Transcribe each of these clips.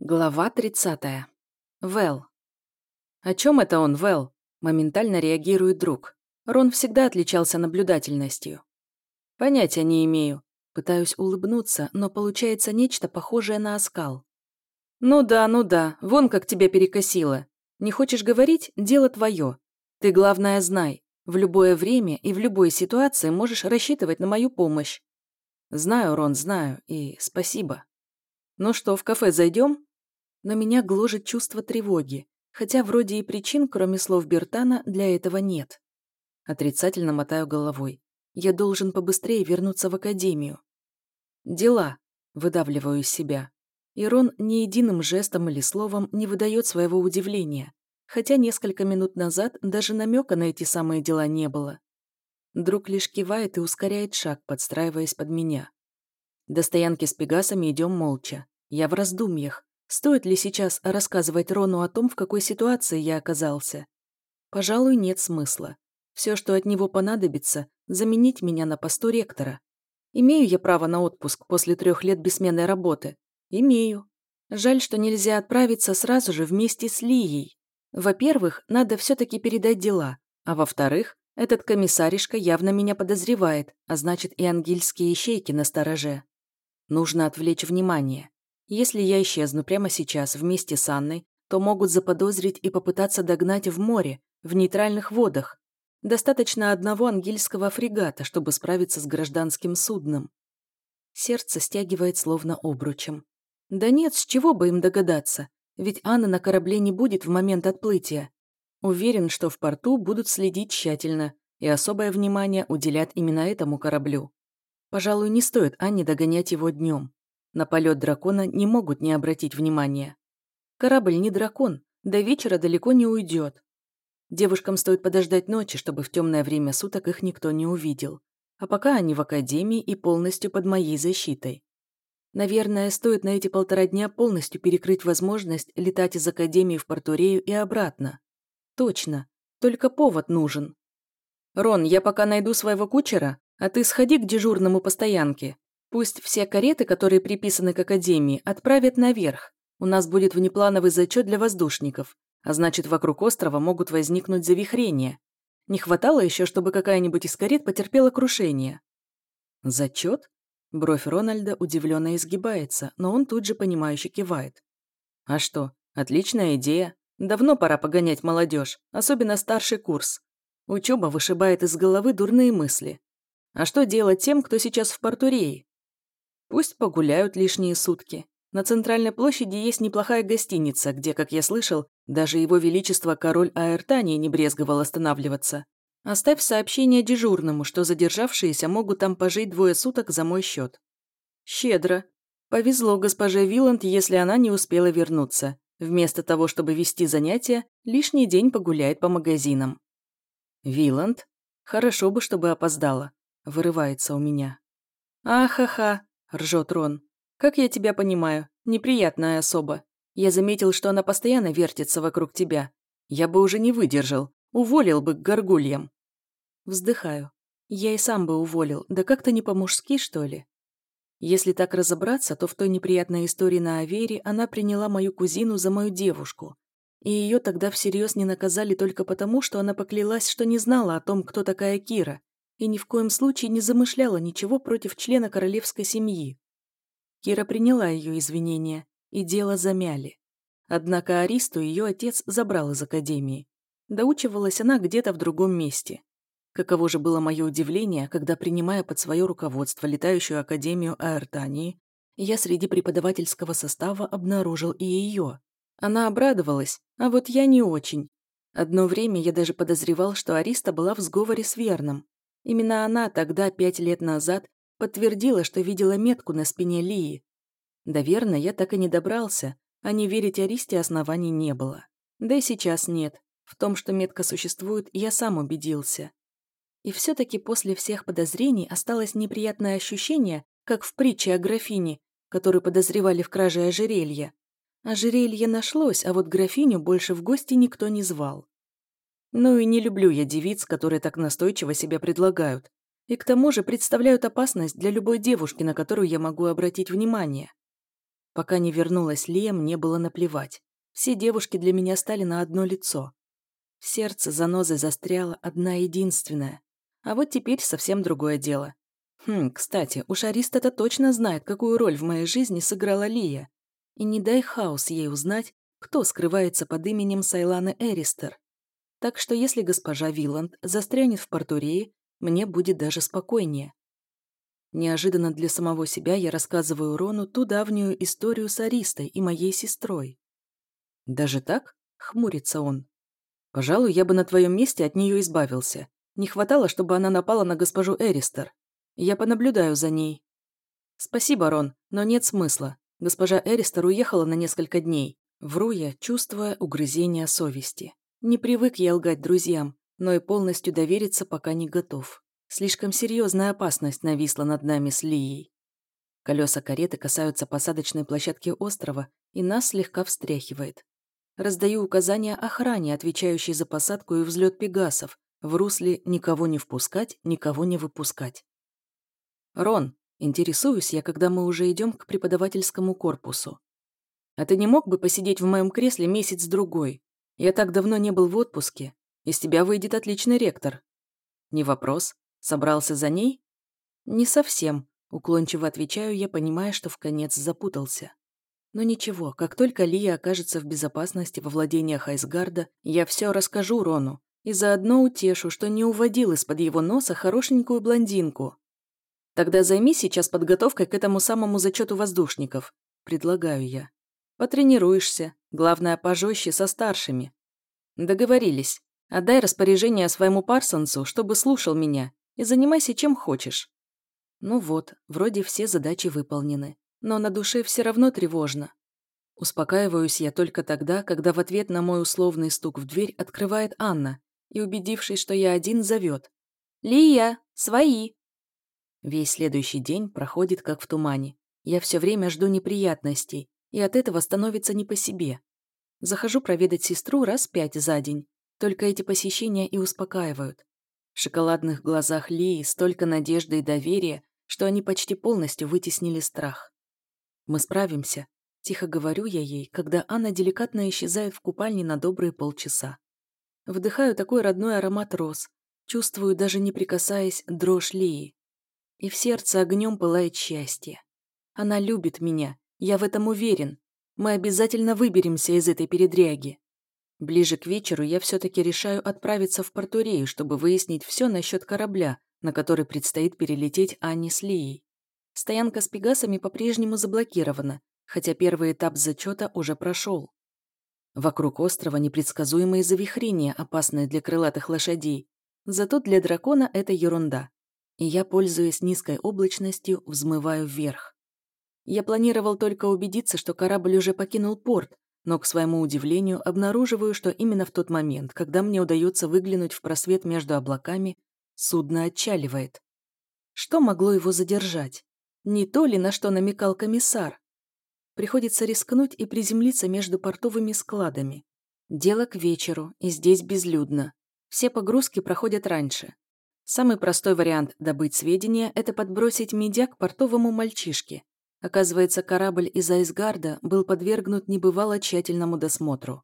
Глава 30. Вэл. «О чем это он, Вэл?» Моментально реагирует друг. Рон всегда отличался наблюдательностью. Понятия не имею. Пытаюсь улыбнуться, но получается нечто похожее на оскал. «Ну да, ну да, вон как тебя перекосило. Не хочешь говорить? Дело твое. Ты, главное, знай. В любое время и в любой ситуации можешь рассчитывать на мою помощь. Знаю, Рон, знаю, и спасибо. Ну что, в кафе зайдем? Но меня гложет чувство тревоги, хотя вроде и причин, кроме слов Бертана, для этого нет. Отрицательно мотаю головой. Я должен побыстрее вернуться в академию. Дела, выдавливаю из себя. Ирон ни единым жестом или словом не выдает своего удивления, хотя несколько минут назад даже намека на эти самые дела не было. Друг лишь кивает и ускоряет шаг, подстраиваясь под меня. До стоянки с пегасами идем молча. Я в раздумьях, Стоит ли сейчас рассказывать Рону о том, в какой ситуации я оказался? Пожалуй, нет смысла. Все, что от него понадобится, заменить меня на посту ректора. Имею я право на отпуск после трех лет бессменной работы? Имею. Жаль, что нельзя отправиться сразу же вместе с Лией. Во-первых, надо все-таки передать дела, а во-вторых, этот комиссаришка явно меня подозревает, а значит и ангельские ищейки на стороже. Нужно отвлечь внимание. Если я исчезну прямо сейчас вместе с Анной, то могут заподозрить и попытаться догнать в море, в нейтральных водах. Достаточно одного ангельского фрегата, чтобы справиться с гражданским судном. Сердце стягивает словно обручем. Да нет, с чего бы им догадаться, ведь Анна на корабле не будет в момент отплытия. Уверен, что в порту будут следить тщательно и особое внимание уделят именно этому кораблю. Пожалуй, не стоит Анне догонять его днем. На полет дракона не могут не обратить внимания. Корабль не дракон, до вечера далеко не уйдет. Девушкам стоит подождать ночи, чтобы в темное время суток их никто не увидел. А пока они в академии и полностью под моей защитой. Наверное, стоит на эти полтора дня полностью перекрыть возможность летать из академии в Портурею и обратно. Точно, только повод нужен. «Рон, я пока найду своего кучера, а ты сходи к дежурному по стоянке. Пусть все кареты, которые приписаны к Академии, отправят наверх. У нас будет внеплановый зачет для воздушников, а значит, вокруг острова могут возникнуть завихрения. Не хватало еще, чтобы какая-нибудь из карет потерпела крушение. Зачет? Бровь Рональда удивленно изгибается, но он тут же понимающе кивает. А что, отличная идея. Давно пора погонять молодежь, особенно старший курс. Учеба вышибает из головы дурные мысли. А что делать тем, кто сейчас в Портурее? Пусть погуляют лишние сутки. На центральной площади есть неплохая гостиница, где, как я слышал, даже его величество король Аэртании не брезговал останавливаться. Оставь сообщение дежурному, что задержавшиеся могут там пожить двое суток за мой счет. Щедро. Повезло госпоже Виланд, если она не успела вернуться. Вместо того, чтобы вести занятия, лишний день погуляет по магазинам. Виланд? Хорошо бы, чтобы опоздала. Вырывается у меня. Ахаха, – ржет Рон. «Как я тебя понимаю, неприятная особа. Я заметил, что она постоянно вертится вокруг тебя. Я бы уже не выдержал, уволил бы к горгульям». Вздыхаю. Я и сам бы уволил, да как-то не по-мужски, что ли. Если так разобраться, то в той неприятной истории на Авере она приняла мою кузину за мою девушку. И ее тогда всерьез не наказали только потому, что она поклялась, что не знала о том, кто такая Кира, и ни в коем случае не замышляла ничего против члена королевской семьи. Кира приняла ее извинения, и дело замяли. Однако Аристу ее отец забрал из академии. Доучивалась она где-то в другом месте. Каково же было мое удивление, когда, принимая под свое руководство летающую академию Аэртании, я среди преподавательского состава обнаружил и ее. Она обрадовалась, а вот я не очень. Одно время я даже подозревал, что Ариста была в сговоре с Верном, Именно она тогда, пять лет назад, подтвердила, что видела метку на спине Лии. Да верно, я так и не добрался, а не верить Аристе оснований не было. Да и сейчас нет. В том, что метка существует, я сам убедился. И все-таки после всех подозрений осталось неприятное ощущение, как в притче о графине, которую подозревали в краже ожерелья. Ожерелье нашлось, а вот графиню больше в гости никто не звал. Ну и не люблю я девиц, которые так настойчиво себя предлагают. И к тому же представляют опасность для любой девушки, на которую я могу обратить внимание. Пока не вернулась Лия, мне было наплевать. Все девушки для меня стали на одно лицо. В сердце занозой застряла одна единственная. А вот теперь совсем другое дело. Хм, кстати, уж Арист-то точно знает, какую роль в моей жизни сыграла Лия. И не дай хаос ей узнать, кто скрывается под именем Сайланы Эристер. Так что если госпожа Виланд застрянет в Портурее, мне будет даже спокойнее. Неожиданно для самого себя я рассказываю Рону ту давнюю историю с Аристой и моей сестрой. «Даже так?» — хмурится он. «Пожалуй, я бы на твоем месте от нее избавился. Не хватало, чтобы она напала на госпожу Эристер. Я понаблюдаю за ней». «Спасибо, Рон, но нет смысла. Госпожа Эристер уехала на несколько дней. Вру я, чувствуя угрызение совести. Не привык я лгать друзьям, но и полностью довериться пока не готов. Слишком серьезная опасность нависла над нами с Лией. Колеса кареты касаются посадочной площадки острова, и нас слегка встряхивает. Раздаю указания охране, отвечающей за посадку и взлет пегасов, в русле никого не впускать, никого не выпускать. «Рон», интересуюсь я, когда мы уже идем к преподавательскому корпусу. «А ты не мог бы посидеть в моем кресле месяц-другой? Я так давно не был в отпуске. Из тебя выйдет отличный ректор». «Не вопрос. Собрался за ней? Не совсем, уклончиво отвечаю я, понимая, что в конец запутался. Но ничего, как только Лия окажется в безопасности во владениях Айсгарда, я все расскажу Рону и заодно утешу, что не уводил из-под его носа хорошенькую блондинку. Тогда займись сейчас подготовкой к этому самому зачету воздушников, предлагаю я. Потренируешься, главное, пожестче со старшими. Договорились. Отдай распоряжение своему Парсонсу, чтобы слушал меня, и занимайся чем хочешь. Ну вот, вроде все задачи выполнены, но на душе все равно тревожно. Успокаиваюсь я только тогда, когда в ответ на мой условный стук в дверь открывает Анна и, убедившись, что я один, зовет. «Лия, свои!» Весь следующий день проходит как в тумане. Я все время жду неприятностей, и от этого становится не по себе. Захожу проведать сестру раз пять за день. Только эти посещения и успокаивают. В шоколадных глазах Лии столько надежды и доверия, что они почти полностью вытеснили страх. «Мы справимся», — тихо говорю я ей, когда Анна деликатно исчезает в купальне на добрые полчаса. Вдыхаю такой родной аромат роз, чувствую, даже не прикасаясь, дрожь Лии. И в сердце огнем пылает счастье. Она любит меня, я в этом уверен. Мы обязательно выберемся из этой передряги. Ближе к вечеру я все-таки решаю отправиться в Портурею, чтобы выяснить все насчет корабля, на который предстоит перелететь Анне с Лией. Стоянка с пегасами по-прежнему заблокирована, хотя первый этап зачета уже прошел. Вокруг острова непредсказуемые завихрения, опасные для крылатых лошадей. Зато для дракона это ерунда. И я, пользуясь низкой облачностью, взмываю вверх. Я планировал только убедиться, что корабль уже покинул порт, но, к своему удивлению, обнаруживаю, что именно в тот момент, когда мне удается выглянуть в просвет между облаками, судно отчаливает. Что могло его задержать? Не то ли, на что намекал комиссар? Приходится рискнуть и приземлиться между портовыми складами. Дело к вечеру, и здесь безлюдно. Все погрузки проходят раньше. Самый простой вариант добыть сведения – это подбросить медяк портовому мальчишке, Оказывается, корабль из Айсгарда был подвергнут небывало тщательному досмотру.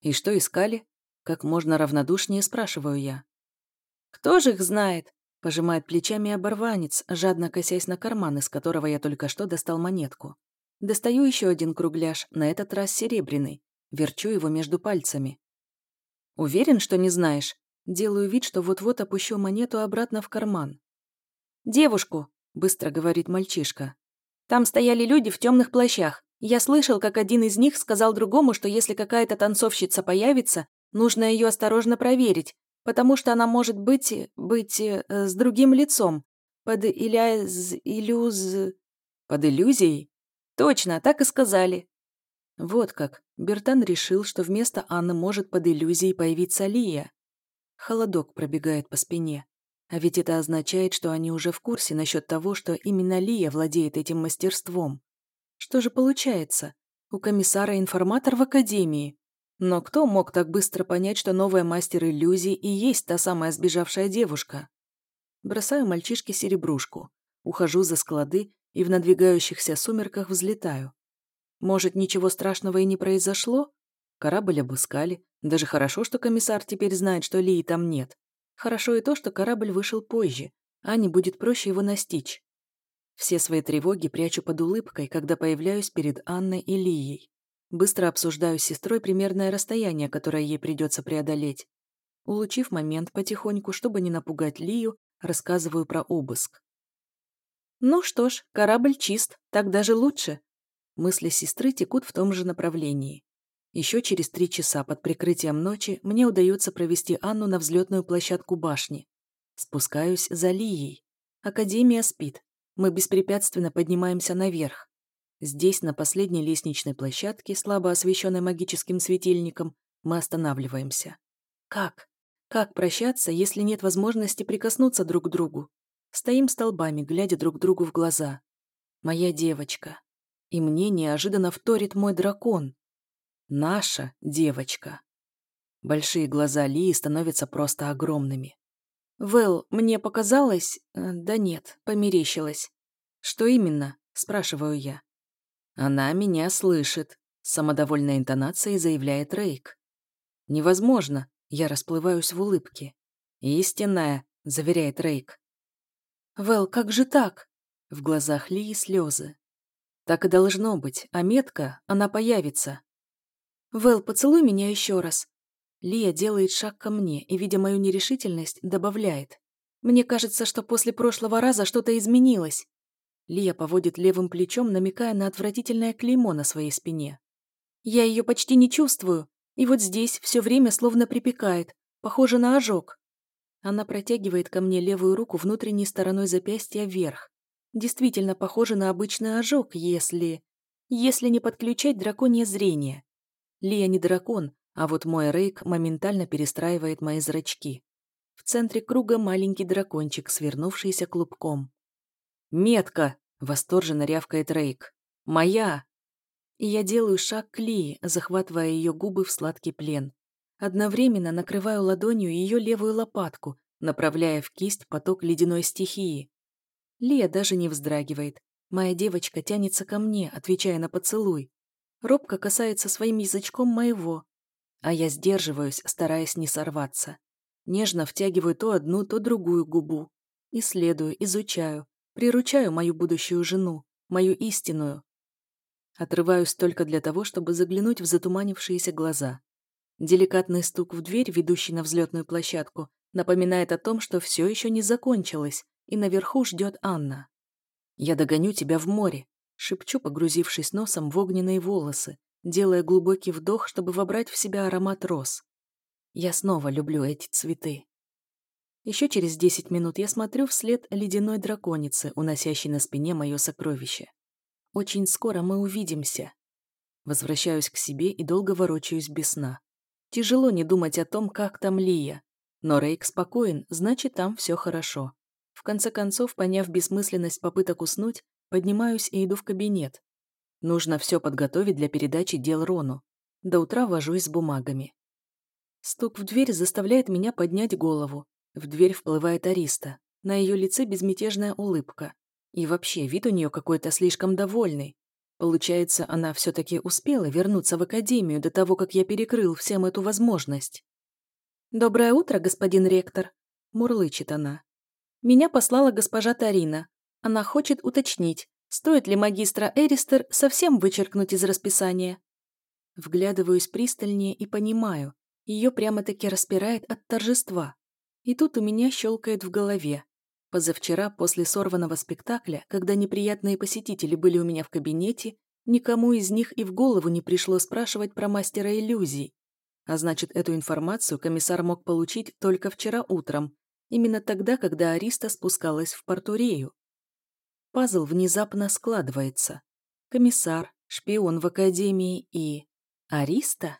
«И что искали?» Как можно равнодушнее спрашиваю я. «Кто же их знает?» Пожимает плечами оборванец, жадно косясь на карман, из которого я только что достал монетку. Достаю еще один кругляш, на этот раз серебряный. Верчу его между пальцами. «Уверен, что не знаешь?» Делаю вид, что вот-вот опущу монету обратно в карман. «Девушку», — быстро говорит мальчишка. Там стояли люди в темных плащах. Я слышал, как один из них сказал другому, что если какая-то танцовщица появится, нужно ее осторожно проверить, потому что она может быть... быть... Э, с другим лицом. Под иляз... иллюз... Под иллюзией? Точно, так и сказали. Вот как. Бертан решил, что вместо Анны может под иллюзией появиться Лия. Холодок пробегает по спине. А ведь это означает, что они уже в курсе насчет того, что именно Лия владеет этим мастерством. Что же получается? У комиссара информатор в академии. Но кто мог так быстро понять, что новая мастер иллюзий и есть та самая сбежавшая девушка? Бросаю мальчишке серебрушку, ухожу за склады и в надвигающихся сумерках взлетаю. Может, ничего страшного и не произошло? Корабль обыскали. Даже хорошо, что комиссар теперь знает, что Лии там нет. Хорошо и то, что корабль вышел позже. Ане будет проще его настичь. Все свои тревоги прячу под улыбкой, когда появляюсь перед Анной и Лией. Быстро обсуждаю с сестрой примерное расстояние, которое ей придется преодолеть. Улучив момент потихоньку, чтобы не напугать Лию, рассказываю про обыск. «Ну что ж, корабль чист, так даже лучше». Мысли сестры текут в том же направлении. Еще через три часа под прикрытием ночи мне удается провести Анну на взлетную площадку башни. Спускаюсь за Лией. Академия спит. Мы беспрепятственно поднимаемся наверх. Здесь, на последней лестничной площадке, слабо освещенной магическим светильником, мы останавливаемся. Как? Как прощаться, если нет возможности прикоснуться друг к другу? Стоим столбами, глядя друг другу в глаза. Моя девочка. И мне неожиданно вторит мой дракон. Наша девочка. Большие глаза Лии становятся просто огромными. «Вэл, мне показалось...» э, «Да нет, померещилось». «Что именно?» – спрашиваю я. «Она меня слышит», – самодовольной интонацией заявляет Рейк. «Невозможно», – я расплываюсь в улыбке. «Истинная», – заверяет Рейк. «Вэл, как же так?» В глазах Лии слезы. «Так и должно быть, а метка, она появится». «Вэл, поцелуй меня еще раз». Лия делает шаг ко мне и, видя мою нерешительность, добавляет. «Мне кажется, что после прошлого раза что-то изменилось. Лия поводит левым плечом, намекая на отвратительное клеймо на своей спине. «Я ее почти не чувствую, и вот здесь все время словно припекает, похоже на ожог». Она протягивает ко мне левую руку внутренней стороной запястья вверх. Действительно похоже на обычный ожог, если... Если не подключать драконье зрение. Лия не дракон, а вот мой рейк моментально перестраивает мои зрачки. В центре круга маленький дракончик, свернувшийся клубком. «Метка!» — восторженно рявкает Рейк. «Моя!» И я делаю шаг к Лии, захватывая ее губы в сладкий плен. Одновременно накрываю ладонью ее левую лопатку, направляя в кисть поток ледяной стихии. Лия даже не вздрагивает. Моя девочка тянется ко мне, отвечая на поцелуй. Робко касается своим язычком моего, а я сдерживаюсь, стараясь не сорваться. Нежно втягиваю то одну, то другую губу. Исследую, изучаю, Приручаю мою будущую жену, мою истинную. Отрываюсь только для того, чтобы заглянуть в затуманившиеся глаза. Деликатный стук в дверь, ведущий на взлетную площадку, напоминает о том, что все еще не закончилось, и наверху ждет Анна. «Я догоню тебя в море», — шепчу, погрузившись носом в огненные волосы, делая глубокий вдох, чтобы вобрать в себя аромат роз. Я снова люблю эти цветы. Еще через десять минут я смотрю вслед ледяной драконицы, уносящей на спине мое сокровище. Очень скоро мы увидимся. Возвращаюсь к себе и долго ворочаюсь без сна. Тяжело не думать о том, как там Лия. Но Рейк спокоен, значит, там все хорошо. В конце концов, поняв бессмысленность попыток уснуть, поднимаюсь и иду в кабинет. Нужно все подготовить для передачи дел Рону. До утра вожусь с бумагами. Стук в дверь заставляет меня поднять голову. В дверь вплывает Ариста. На ее лице безмятежная улыбка. И вообще, вид у нее какой-то слишком довольный. Получается, она все-таки успела вернуться в академию до того, как я перекрыл всем эту возможность. «Доброе утро, господин ректор», — мурлычет она. «Меня послала госпожа Тарина. Она хочет уточнить, стоит ли магистра Эристер совсем вычеркнуть из расписания». Вглядываюсь пристальнее и понимаю, ее прямо-таки распирает от торжества. И тут у меня щелкает в голове. Позавчера, после сорванного спектакля, когда неприятные посетители были у меня в кабинете, никому из них и в голову не пришло спрашивать про мастера иллюзий. А значит, эту информацию комиссар мог получить только вчера утром, именно тогда, когда Ариста спускалась в Портурею. Пазл внезапно складывается. Комиссар, шпион в академии и... Ариста?